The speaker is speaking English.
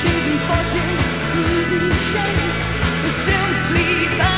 Changing fortunes, losing shapes, simply by